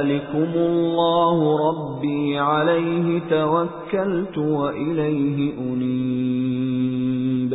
ذَلِكُمُ اللَّهُ رَبِّي عَلَيْهِ تَوَكَّلْتُ وَإِلَيْهِ أُنِيبُ.